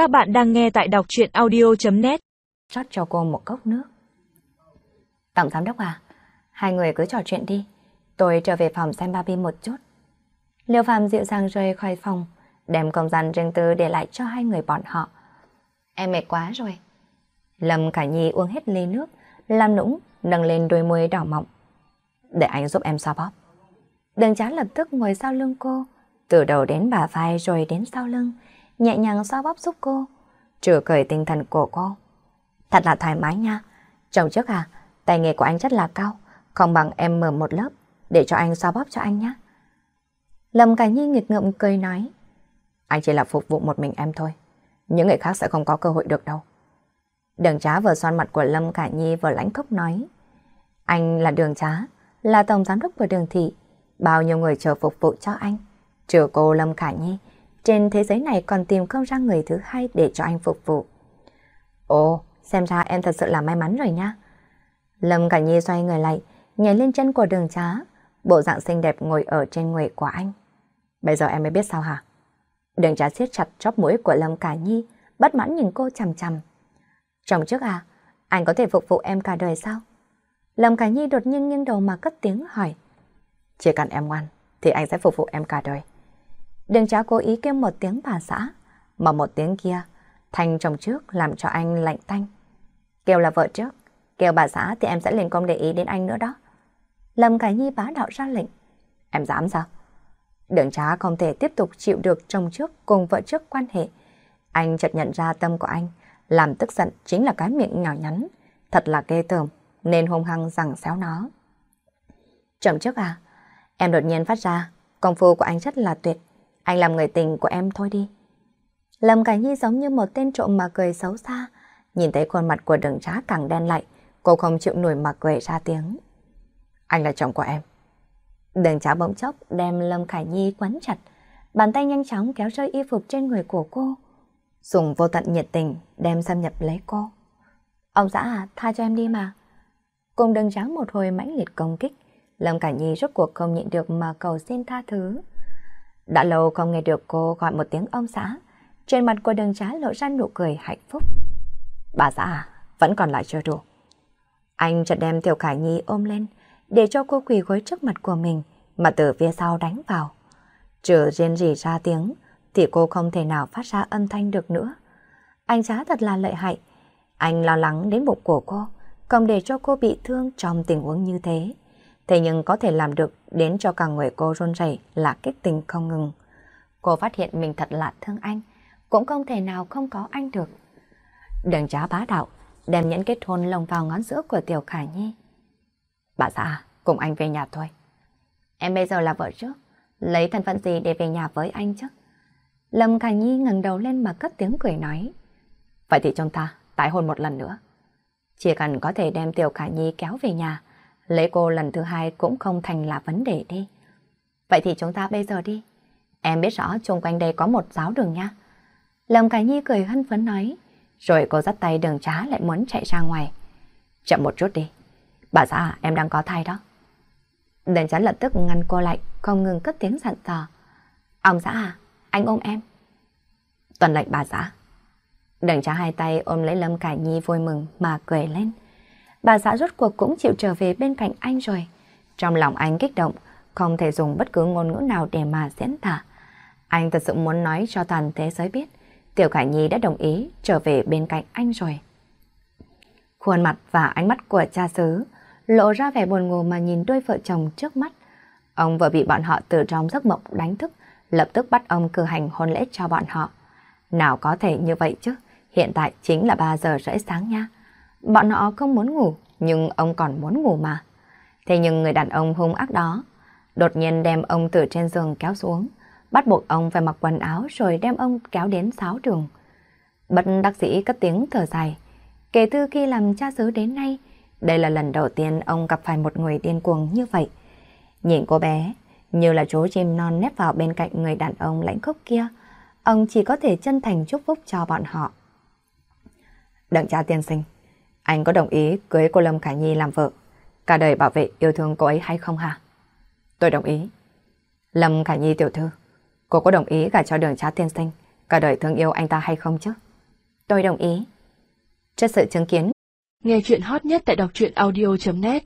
Các bạn đang nghe tại đọc chuyện audio.net rót cho cô một cốc nước. Tổng giám đốc à, hai người cứ trò chuyện đi. Tôi trở về phòng xem Barbie một chút. Liêu Phạm dịu dàng rời khỏi phòng, đem công gian riêng tư để lại cho hai người bọn họ. Em mệt quá rồi. Lâm cả Nhi uống hết ly nước, làm nũng, nâng lên đôi môi đỏ mọng. Để anh giúp em xoa bóp. Đường trá lập tức ngồi sau lưng cô, từ đầu đến bả vai rồi đến sau lưng, nhẹ nhàng xoa bóp giúp cô, trừ cởi tinh thần của cô. Thật là thoải mái nha. Chồng trước à, tay nghề của anh rất là cao, không bằng em mở một lớp để cho anh xoa bóp cho anh nhé. Lâm Cả Nhi nghịch ngợm cười nói. Anh chỉ là phục vụ một mình em thôi. Những người khác sẽ không có cơ hội được đâu. Đường trá vừa xoan mặt của Lâm Cả Nhi vừa lãnh khốc nói. Anh là đường trá, là tổng giám đốc của đường thị. Bao nhiêu người chờ phục vụ cho anh. Trừ cô Lâm Cả Nhi, trên thế giới này còn tìm không ra người thứ hai để cho anh phục vụ. Ồ, xem ra em thật sự là may mắn rồi nha. Lâm cả Nhi xoay người lại, nhảy lên chân của đường trá, bộ dạng xinh đẹp ngồi ở trên người của anh. Bây giờ em mới biết sao hả? Đường trá siết chặt chóp mũi của Lâm cả Nhi, bất mãn nhìn cô chằm chằm. Chồng trước à, anh có thể phục vụ em cả đời sao? Lâm cả Nhi đột nhiên nghiêng đầu mà cất tiếng hỏi. Chỉ cần em ngoan, thì anh sẽ phục vụ em cả đời. Đường cháu cố ý kêu một tiếng bà xã, mà một tiếng kia, thanh chồng trước làm cho anh lạnh tanh. Kêu là vợ trước, kêu bà xã thì em sẽ liền công để ý đến anh nữa đó. Lâm Khải Nhi bá đạo ra lệnh. Em dám sao? Đường trá không thể tiếp tục chịu được chồng trước cùng vợ trước quan hệ. Anh chợt nhận ra tâm của anh, làm tức giận chính là cái miệng nhỏ nhắn. Thật là ghê tởm, nên hung hăng rằng xéo nó. Chồng trước à, em đột nhiên phát ra, công phu của anh rất là tuyệt. Anh làm người tình của em thôi đi. Lâm Cảnh Nhi giống như một tên trộm mà cười xấu xa. Nhìn thấy khuôn mặt của đường trá càng đen lại, cô không chịu nổi mà cười ra tiếng. Anh là chồng của em. Đường trá bỗng chốc đem Lâm Khải Nhi quấn chặt, bàn tay nhanh chóng kéo rơi y phục trên người của cô. Dùng vô tận nhiệt tình đem xâm nhập lấy cô. Ông xã à, tha cho em đi mà. Cùng đường trá một hồi mãnh liệt công kích, Lâm Khải Nhi rốt cuộc không nhịn được mà cầu xin tha thứ. Đã lâu không nghe được cô gọi một tiếng ông xã, trên mặt của đường trá lộ ra nụ cười hạnh phúc. Bà xã à, vẫn còn lại chưa đủ. Anh chợt đem Tiểu Khải Nhi ôm lên, để cho cô quỳ gối trước mặt của mình, mà từ phía sau đánh vào. Trừ riêng rỉ ra tiếng, thì cô không thể nào phát ra âm thanh được nữa. Anh trá thật là lợi hại. Anh lo lắng đến bụng của cô, không để cho cô bị thương trong tình huống như thế. Thế nhưng có thể làm được đến cho cả người cô run rẩy là kích tình không ngừng. Cô phát hiện mình thật là thương anh, cũng không thể nào không có anh được. Đừng trá bá đạo, đem nhẫn kết hôn lồng vào ngón giữa của Tiểu Khả Nhi. Bà xã, cùng anh về nhà thôi. Em bây giờ là vợ trước, lấy thân phận gì để về nhà với anh chứ? Lâm Khả Nhi ngẩng đầu lên mà cất tiếng cười nói. Vậy thì chúng ta tái hôn một lần nữa. Chỉ cần có thể đem Tiểu Khả Nhi kéo về nhà, lấy cô lần thứ hai cũng không thành là vấn đề đi. Vậy thì chúng ta bây giờ đi. Em biết rõ chung quanh đây có một giáo đường nha. Lâm cải Nhi cười hân phấn nói, rồi cô dắt tay đường trá lại muốn chạy ra ngoài. Chậm một chút đi. Bà xã em đang có thai đó. Đường trá lập tức ngăn cô lại, không ngừng cất tiếng dặn dò. Ông xã à, anh ôm em. Tuần lệnh bà xã. Đường trá hai tay ôm lấy Lâm cải Nhi vui mừng mà cười lên bà xã rốt cuộc cũng chịu trở về bên cạnh anh rồi. Trong lòng anh kích động, không thể dùng bất cứ ngôn ngữ nào để mà diễn tả. Anh thật sự muốn nói cho toàn thế giới biết, Tiểu Khải Nhi đã đồng ý trở về bên cạnh anh rồi. Khuôn mặt và ánh mắt của cha xứ lộ ra vẻ buồn ngủ mà nhìn đôi vợ chồng trước mắt. Ông vừa bị bọn họ từ trong giấc mộng đánh thức, lập tức bắt ông cử hành hôn lễ cho bọn họ. Nào có thể như vậy chứ, hiện tại chính là 3 giờ rưỡi sáng nha. Bọn họ không muốn ngủ, nhưng ông còn muốn ngủ mà. Thế nhưng người đàn ông hung ác đó, đột nhiên đem ông từ trên giường kéo xuống, bắt buộc ông phải mặc quần áo rồi đem ông kéo đến sáu trường. Bất đắc sĩ cất tiếng thở dài. Kể từ khi làm cha xứ đến nay, đây là lần đầu tiên ông gặp phải một người điên cuồng như vậy. Nhìn cô bé, như là chú chim non nép vào bên cạnh người đàn ông lãnh khốc kia, ông chỉ có thể chân thành chúc phúc cho bọn họ. Đặng cha tiên sinh, anh có đồng ý cưới cô Lâm Khả Nhi làm vợ, cả đời bảo vệ yêu thương cô ấy hay không hả? Tôi đồng ý. Lâm Khả Nhi tiểu thư, cô có đồng ý gả cho đường trá tiên sinh, cả đời thương yêu anh ta hay không chứ? Tôi đồng ý. Trước sự chứng kiến, Nghe chuyện hot nhất tại đọc truyện audio.net